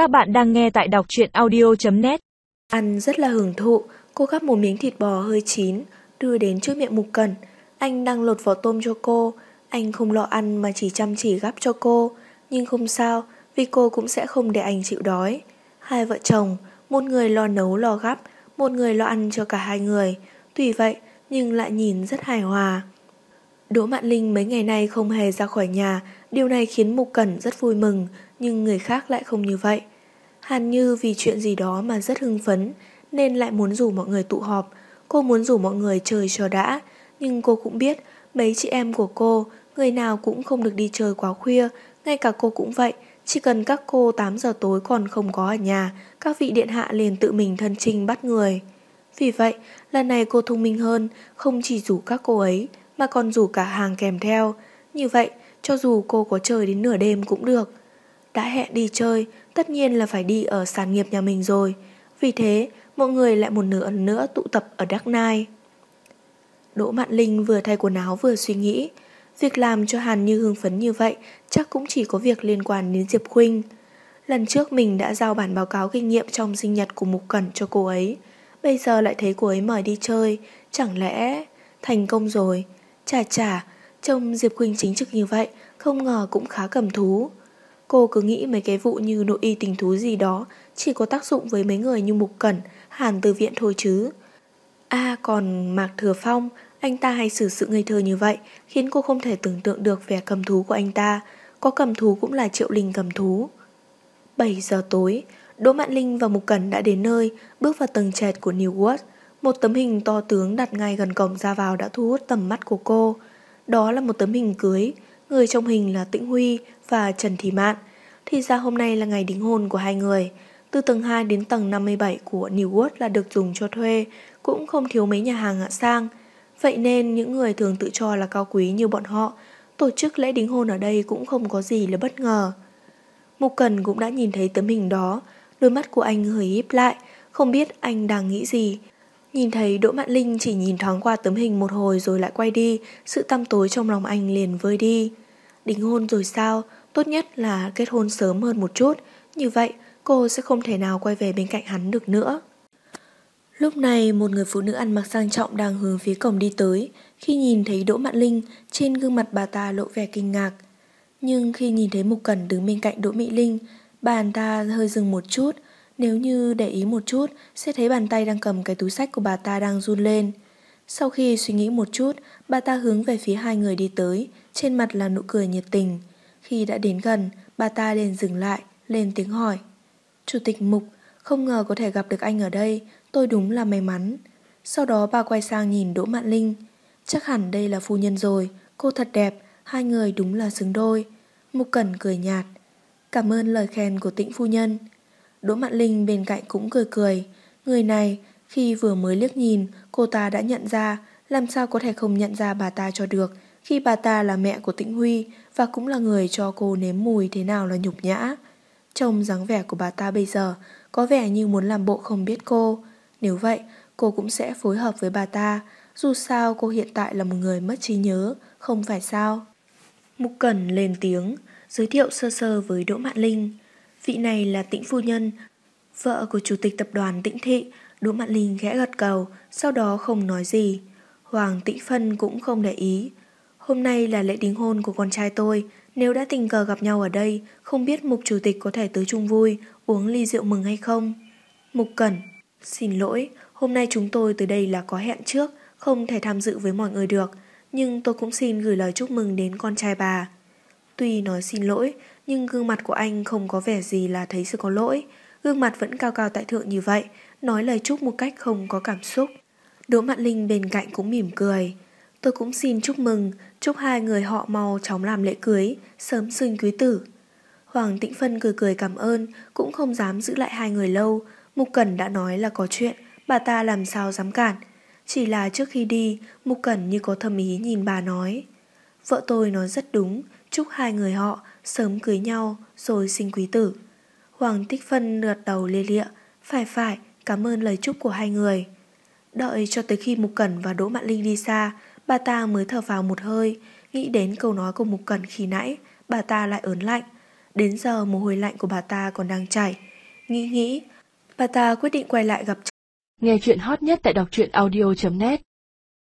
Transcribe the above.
Các bạn đang nghe tại đọc truyện audio.net Ăn rất là hưởng thụ, cô gắp một miếng thịt bò hơi chín, đưa đến trước miệng Mục Cẩn. Anh đang lột vỏ tôm cho cô, anh không lo ăn mà chỉ chăm chỉ gắp cho cô. Nhưng không sao, vì cô cũng sẽ không để anh chịu đói. Hai vợ chồng, một người lo nấu lo gắp, một người lo ăn cho cả hai người. Tuy vậy, nhưng lại nhìn rất hài hòa. Đỗ Mạn Linh mấy ngày nay không hề ra khỏi nhà, điều này khiến Mục Cẩn rất vui mừng, nhưng người khác lại không như vậy. Hàn Như vì chuyện gì đó mà rất hưng phấn, nên lại muốn rủ mọi người tụ họp. Cô muốn rủ mọi người chơi cho đã, nhưng cô cũng biết mấy chị em của cô, người nào cũng không được đi chơi quá khuya, ngay cả cô cũng vậy. Chỉ cần các cô 8 giờ tối còn không có ở nhà, các vị điện hạ liền tự mình thân trinh bắt người. Vì vậy, lần này cô thông minh hơn, không chỉ rủ các cô ấy, mà còn rủ cả hàng kèm theo. Như vậy, cho dù cô có chơi đến nửa đêm cũng được. Đã hẹn đi chơi, tất nhiên là phải đi ở sản nghiệp nhà mình rồi. Vì thế, mọi người lại một nửa nữa tụ tập ở Đắc Nai. Đỗ Mạn Linh vừa thay quần áo vừa suy nghĩ. Việc làm cho Hàn Như hưng phấn như vậy chắc cũng chỉ có việc liên quan đến Diệp Khuynh. Lần trước mình đã giao bản báo cáo kinh nghiệm trong sinh nhật của Mục Cẩn cho cô ấy. Bây giờ lại thấy cô ấy mời đi chơi, chẳng lẽ thành công rồi. Chà chà, trông Diệp Khuynh chính trực như vậy, không ngờ cũng khá cầm thú. Cô cứ nghĩ mấy cái vụ như nội y tình thú gì đó chỉ có tác dụng với mấy người như Mục Cẩn, Hàn Từ Viện thôi chứ. À còn Mạc Thừa Phong, anh ta hay xử sự ngây thơ như vậy khiến cô không thể tưởng tượng được vẻ cầm thú của anh ta. Có cầm thú cũng là Triệu Linh cầm thú. 7 giờ tối, Đỗ Mạn Linh và Mục Cẩn đã đến nơi, bước vào tầng trệt của New World. Một tấm hình to tướng đặt ngay gần cổng ra vào đã thu hút tầm mắt của cô. Đó là một tấm hình cưới, người trong hình là Tĩnh Huy và Trần Thị Mạn. Thì ra hôm nay là ngày đính hôn của hai người. Từ tầng 2 đến tầng 57 của New World là được dùng cho thuê, cũng không thiếu mấy nhà hàng hạ sang. Vậy nên những người thường tự cho là cao quý như bọn họ, tổ chức lễ đính hôn ở đây cũng không có gì là bất ngờ. Mục Cần cũng đã nhìn thấy tấm hình đó, đôi mắt của anh hơi híp lại, không biết anh đang nghĩ gì. Nhìn thấy Đỗ Mạn Linh chỉ nhìn thoáng qua tấm hình một hồi rồi lại quay đi, sự tăm tối trong lòng anh liền vơi đi. Đính hôn rồi sao? Tốt nhất là kết hôn sớm hơn một chút, như vậy cô sẽ không thể nào quay về bên cạnh hắn được nữa. Lúc này một người phụ nữ ăn mặc sang trọng đang hướng phía cổng đi tới, khi nhìn thấy Đỗ Mạn Linh, trên gương mặt bà ta lộ vẻ kinh ngạc. Nhưng khi nhìn thấy Mục Cẩn đứng bên cạnh Đỗ Mỹ Linh, bàn ta hơi dừng một chút, nếu như để ý một chút sẽ thấy bàn tay đang cầm cái túi sách của bà ta đang run lên. Sau khi suy nghĩ một chút, bà ta hướng về phía hai người đi tới, trên mặt là nụ cười nhiệt tình. Khi đã đến gần, bà ta liền dừng lại, lên tiếng hỏi. Chủ tịch Mục, không ngờ có thể gặp được anh ở đây, tôi đúng là may mắn. Sau đó bà quay sang nhìn Đỗ Mạn Linh. Chắc hẳn đây là phu nhân rồi, cô thật đẹp, hai người đúng là xứng đôi. Mục Cẩn cười nhạt. Cảm ơn lời khen của tĩnh phu nhân. Đỗ Mạn Linh bên cạnh cũng cười cười. Người này, khi vừa mới liếc nhìn, cô ta đã nhận ra, làm sao có thể không nhận ra bà ta cho được, khi bà ta là mẹ của Tĩnh Huy và cũng là người cho cô nếm mùi thế nào là nhục nhã. Trông dáng vẻ của bà ta bây giờ có vẻ như muốn làm bộ không biết cô. Nếu vậy, cô cũng sẽ phối hợp với bà ta, dù sao cô hiện tại là một người mất trí nhớ, không phải sao. Mục Cẩn lên tiếng, giới thiệu sơ sơ với Đỗ Mạn Linh. Vị này là Tĩnh Phu Nhân, vợ của Chủ tịch Tập đoàn Tĩnh Thị. Đỗ Mạn Linh khẽ gật cầu, sau đó không nói gì. Hoàng Tĩnh Phân cũng không để ý. Hôm nay là lễ đính hôn của con trai tôi, nếu đã tình cờ gặp nhau ở đây, không biết Mục Chủ tịch có thể tới chung vui, uống ly rượu mừng hay không? Mục Cẩn, xin lỗi, hôm nay chúng tôi tới đây là có hẹn trước, không thể tham dự với mọi người được, nhưng tôi cũng xin gửi lời chúc mừng đến con trai bà. Tuy nói xin lỗi, nhưng gương mặt của anh không có vẻ gì là thấy sự có lỗi. Gương mặt vẫn cao cao tại thượng như vậy, nói lời chúc một cách không có cảm xúc. Đỗ Mạn Linh bên cạnh cũng mỉm cười. Tôi cũng xin chúc mừng, chúc hai người họ mau chóng làm lễ cưới, sớm sinh quý tử. Hoàng Tĩnh Phân cười cười cảm ơn, cũng không dám giữ lại hai người lâu. Mục Cẩn đã nói là có chuyện, bà ta làm sao dám cản. Chỉ là trước khi đi, Mục Cẩn như có thầm ý nhìn bà nói. Vợ tôi nói rất đúng, chúc hai người họ sớm cưới nhau rồi sinh quý tử. Hoàng Tích Phân lượt đầu lia lịa, phải phải, cảm ơn lời chúc của hai người. Đợi cho tới khi Mục Cẩn và Đỗ Mạn Linh đi xa, bà ta mới thở vào một hơi, nghĩ đến câu nói của Mục Cẩn khi nãy, bà ta lại ớn lạnh. Đến giờ mồ hôi lạnh của bà ta còn đang chảy, Nghĩ nghĩ, bà ta quyết định quay lại gặp Nghe chuyện hot nhất tại đọc truyện audio.net